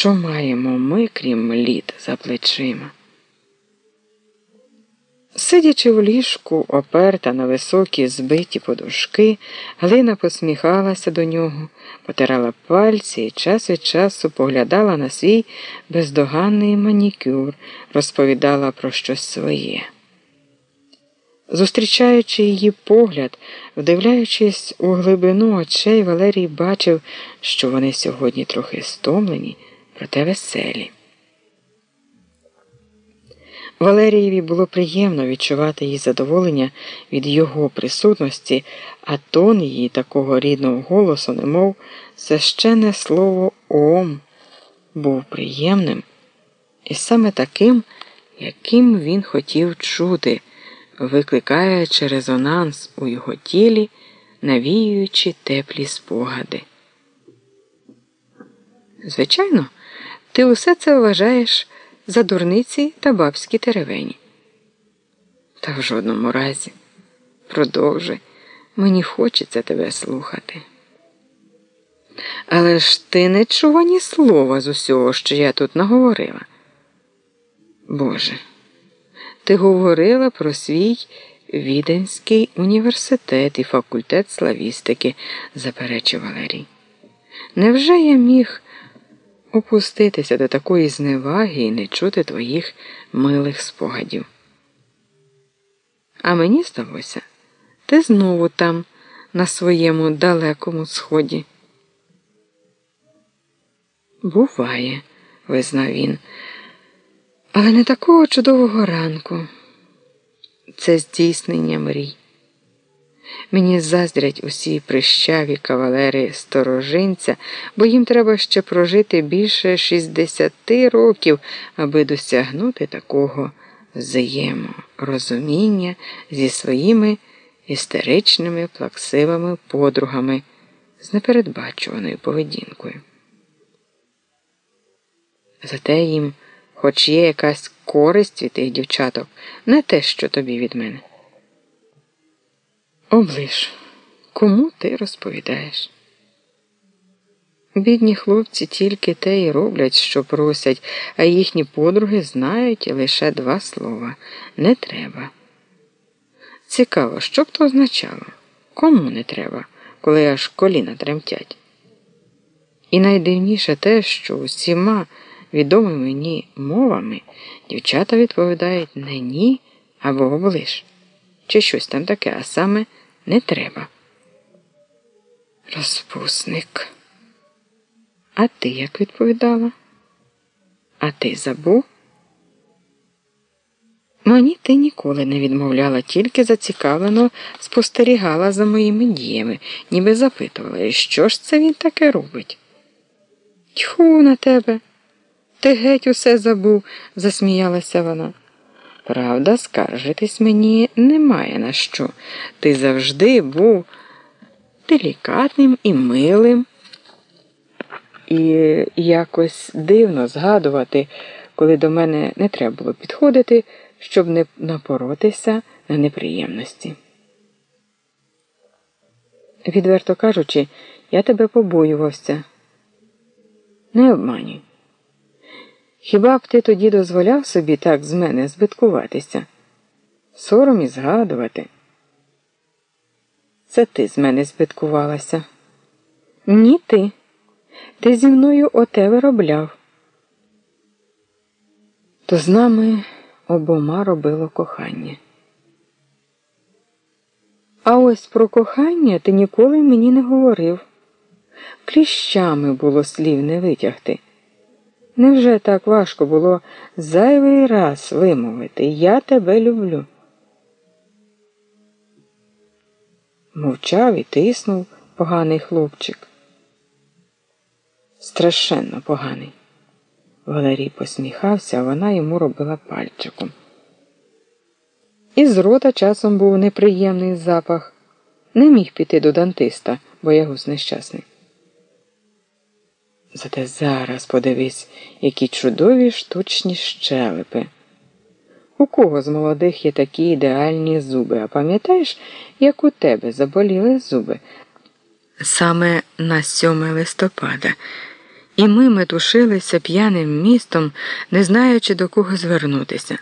що маємо ми, крім літ за плечима. Сидячи в ліжку, оперта на високі збиті подушки, Галина посміхалася до нього, потирала пальці і час від часу поглядала на свій бездоганний манікюр, розповідала про щось своє. Зустрічаючи її погляд, вдивляючись у глибину очей, Валерій бачив, що вони сьогодні трохи стомлені, проте веселі. Валерієві було приємно відчувати її задоволення від його присутності, а тон її такого рідного голосу, немов священне слово Ом, був приємним і саме таким, яким він хотів чути, викликаючи резонанс у його тілі, навіюючи теплі спогади. Звичайно, ти усе це вважаєш за дурниці та бабські теревені. Та в жодному разі, продовжуй, мені хочеться тебе слухати. Але ж ти не чув ні слова з усього, що я тут наговорила. Боже, ти говорила про свій Віденський університет і факультет славістики, заперечив Валерій. Невже я міг опуститися до такої зневаги і не чути твоїх милих спогадів. А мені здалося, ти знову там, на своєму далекому сході. Буває, визнав він, але не такого чудового ранку. Це здійснення мрій. Мені заздрять усі прищаві кавалери сторожинця, бо їм треба ще прожити більше 60 років, аби досягнути такого взаєморозуміння зі своїми істеричними плаксивими подругами з непередбачуваною поведінкою. Зате їм, хоч є якась користь від тих дівчаток, не те, що тобі від мене. Оближ, кому ти розповідаєш? Бідні хлопці тільки те й роблять, що просять, а їхні подруги знають лише два слова не треба. Цікаво, що б то означало? Кому не треба, коли аж коліна тремтять? І найдивніше те, що усіма відомими мені мовами дівчата відповідають не ні або оближ, чи щось там таке, а саме не треба. Розпусник. А ти як відповідала? А ти забув? Мені ти ніколи не відмовляла, тільки зацікавлено спостерігала за моїми діями, ніби запитувала, що ж це він таке робить? Тьху на тебе. Ти геть усе забув, засміялася вона. Правда, скаржитись мені немає на що. Ти завжди був делікатним і милим. І якось дивно згадувати, коли до мене не треба було підходити, щоб не напоротися на неприємності. Відверто кажучи, я тебе побоювався. Не обманюй. Хіба б ти тоді дозволяв собі так з мене збиткуватися? Сором і згадувати. Це ти з мене збиткувалася. Ні ти. Ти зі мною оте виробляв. То з нами обома робило кохання. А ось про кохання ти ніколи мені не говорив. Кліщами було слів не витягти. Невже так важко було зайвий раз вимовити Я тебе люблю? Мовчав і тиснув поганий хлопчик. Страшенно поганий. Валерій посміхався, а вона йому робила пальчиком. Із рота часом був неприємний запах. Не міг піти до дантиста, бо ягус нещасний. Зате зараз подивись, які чудові штучні щелепи. У кого з молодих є такі ідеальні зуби, а пам'ятаєш, як у тебе заболіли зуби? Саме на 7 листопада. і ми метушилися п'яним містом, не знаючи до кого звернутися.